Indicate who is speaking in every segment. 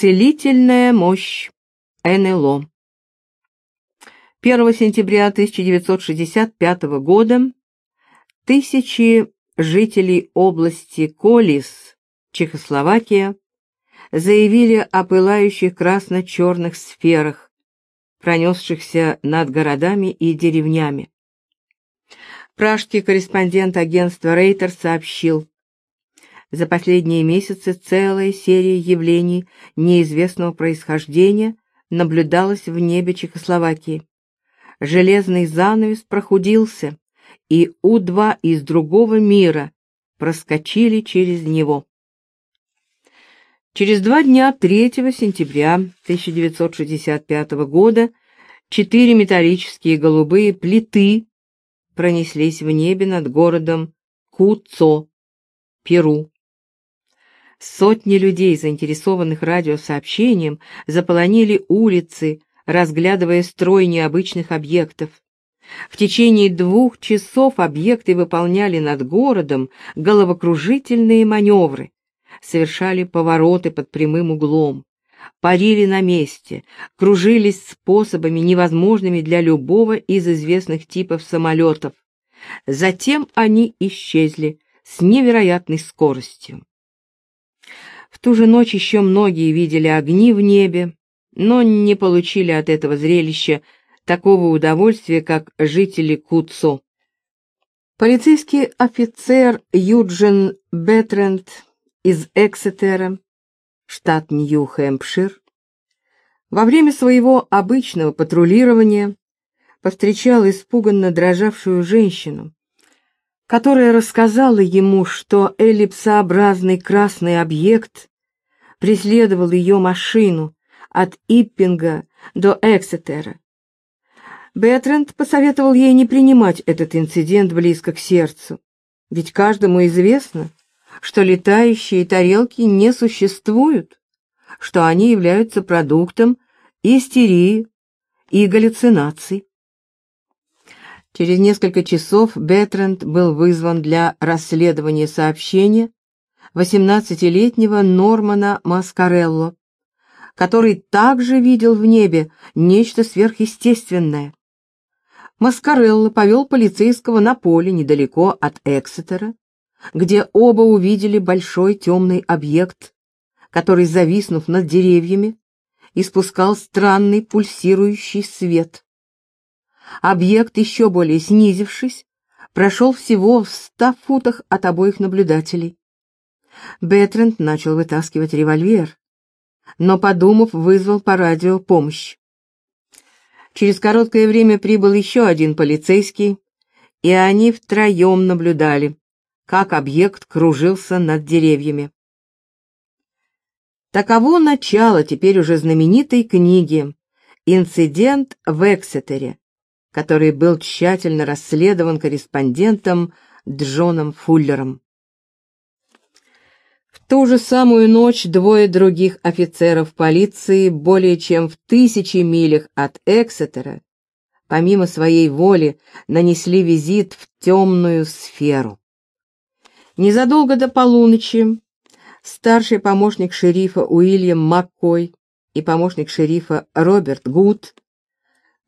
Speaker 1: Целительная мощь НЛО. 1 сентября 1965 года тысячи жителей области Колис, Чехословакия, заявили о пылающих красно-черных сферах, пронесшихся над городами и деревнями. Пражский корреспондент агентства Рейтер сообщил, за последние месяцы целая серия явлений неизвестного происхождения наблюдалась в небе Чехословакии. Железный занавес прохудился, и У-2 из другого мира проскочили через него. Через два дня, 3 сентября 1965 года, четыре металлические голубые плиты пронеслись в небе над городом Куцо, Перу. Сотни людей, заинтересованных радиосообщением, заполонили улицы, разглядывая строй необычных объектов. В течение двух часов объекты выполняли над городом головокружительные маневры совершали повороты под прямым углом, парили на месте, кружились способами, невозможными для любого из известных типов самолетов. Затем они исчезли с невероятной скоростью. В ту же ночь еще многие видели огни в небе, но не получили от этого зрелища такого удовольствия, как жители Куцо. Полицейский офицер Юджин Бетренд из Эксетера, штат Нью-Хэмпшир, во время своего обычного патрулирования повстречал испуганно дрожавшую женщину, которая рассказала ему, что эллипсообразный красный объект преследовал ее машину от Иппинга до Эксетера. Бетренд посоветовал ей не принимать этот инцидент близко к сердцу, ведь каждому известно, что летающие тарелки не существуют, что они являются продуктом истерии и галлюцинаций. Через несколько часов Бетренд был вызван для расследования сообщения 18-летнего Нормана Маскарелло, который также видел в небе нечто сверхъестественное. Маскарелло повел полицейского на поле недалеко от Эксетера, где оба увидели большой темный объект, который, зависнув над деревьями, испускал странный пульсирующий свет. Объект, еще более снизившись, прошел всего в ста футах от обоих наблюдателей. Бетренд начал вытаскивать револьвер, но, подумав, вызвал по радио помощь. Через короткое время прибыл еще один полицейский, и они втроем наблюдали, как объект кружился над деревьями. Таково начало теперь уже знаменитой книги «Инцидент в Эксетере», который был тщательно расследован корреспондентом Джоном Фуллером. В ту же самую ночь двое других офицеров полиции более чем в тысячи милях от Эксетера, помимо своей воли, нанесли визит в темную сферу. Незадолго до полуночи старший помощник шерифа Уильям Маккой и помощник шерифа Роберт Гуд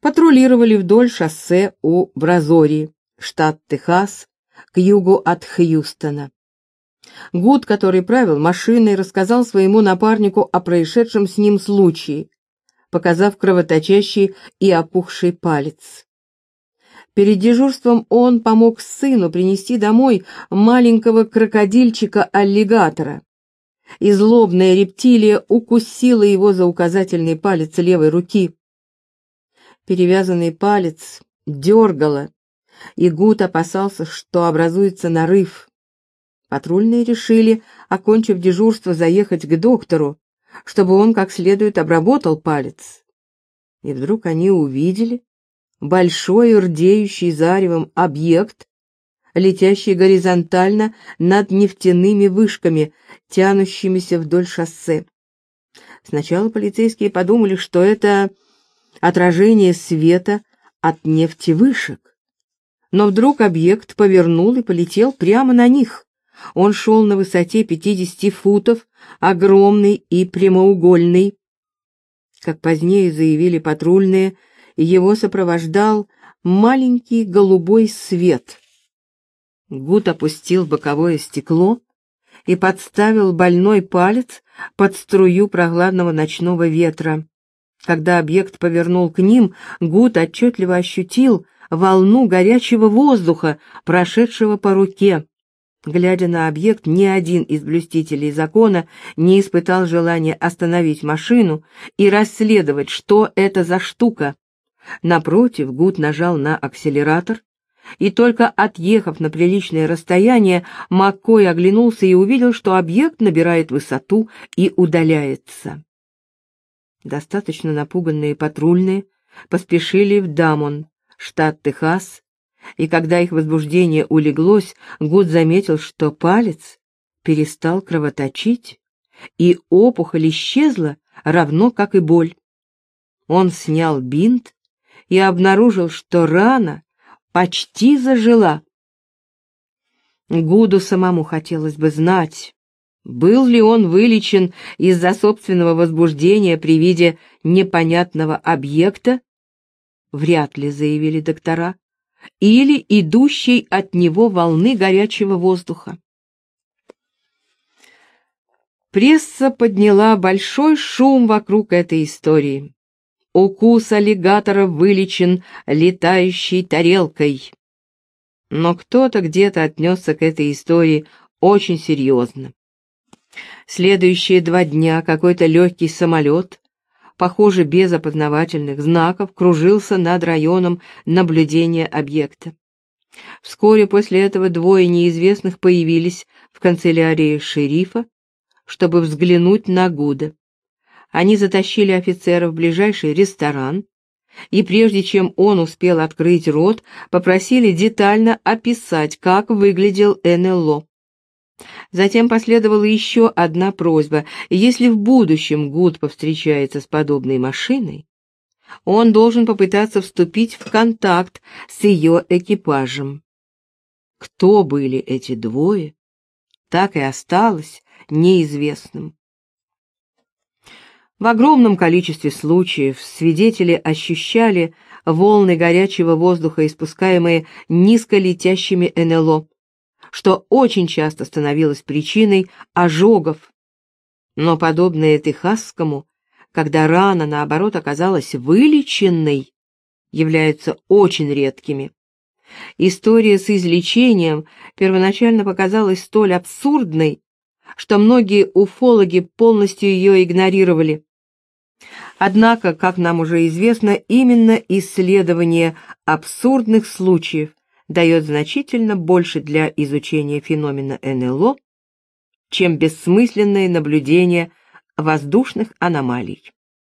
Speaker 1: патрулировали вдоль шоссе у Бразории, штат Техас, к югу от Хьюстона. Гуд, который правил машиной, рассказал своему напарнику о происшедшем с ним случае, показав кровоточащий и опухший палец. Перед дежурством он помог сыну принести домой маленького крокодильчика-аллигатора. И злобная рептилия укусила его за указательный палец левой руки. Перевязанный палец дергало, и Гуд опасался, что образуется нарыв. Патрульные решили, окончив дежурство, заехать к доктору, чтобы он как следует обработал палец. И вдруг они увидели, большой рдеющий заревом объект, летящий горизонтально над нефтяными вышками, тянущимися вдоль шоссе. Сначала полицейские подумали, что это отражение света от нефтевышек. Но вдруг объект повернул и полетел прямо на них, Он шел на высоте 50 футов, огромный и прямоугольный. Как позднее заявили патрульные, его сопровождал маленький голубой свет. Гуд опустил боковое стекло и подставил больной палец под струю прохладного ночного ветра. Когда объект повернул к ним, Гуд отчетливо ощутил волну горячего воздуха, прошедшего по руке. Глядя на объект, ни один из блюстителей закона не испытал желания остановить машину и расследовать, что это за штука. Напротив, Гуд нажал на акселератор, и только отъехав на приличное расстояние, Маккой оглянулся и увидел, что объект набирает высоту и удаляется. Достаточно напуганные патрульные поспешили в Дамон, штат Техас, и когда их возбуждение улеглось, Гуд заметил, что палец перестал кровоточить, и опухоль исчезла, равно как и боль. Он снял бинт и обнаружил, что рана почти зажила. Гуду самому хотелось бы знать, был ли он вылечен из-за собственного возбуждения при виде непонятного объекта, вряд ли заявили доктора, или идущей от него волны горячего воздуха. Пресса подняла большой шум вокруг этой истории. Укус аллигатора вылечен летающей тарелкой. Но кто-то где-то отнесся к этой истории очень серьезно. Следующие два дня какой-то легкий самолет, похоже, без опознавательных знаков, кружился над районом наблюдения объекта. Вскоре после этого двое неизвестных появились в канцелярии шерифа, чтобы взглянуть на Гуда. Они затащили офицера в ближайший ресторан, и прежде чем он успел открыть рот, попросили детально описать, как выглядел НЛО. Затем последовала еще одна просьба. Если в будущем Гуд повстречается с подобной машиной, он должен попытаться вступить в контакт с ее экипажем. Кто были эти двое, так и осталось неизвестным. В огромном количестве случаев свидетели ощущали волны горячего воздуха, испускаемые низколетящими НЛО, что очень часто становилось причиной ожогов. Но подобное техасскому, когда рана, наоборот, оказалась вылеченной, являются очень редкими. История с излечением первоначально показалась столь абсурдной, что многие уфологи полностью ее игнорировали. Однако, как нам уже известно, именно исследование абсурдных случаев дает значительно больше для изучения феномена НЛО, чем бессмысленное наблюдение воздушных аномалий.